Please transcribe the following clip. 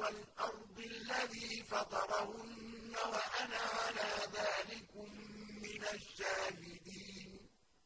وَالْأَرْضِ الَّذِي فَطَرَهُنَّ وَأَنَا عَلَىٰ ذَٰلِكُم مِّنَ الشَّاهِدِينَ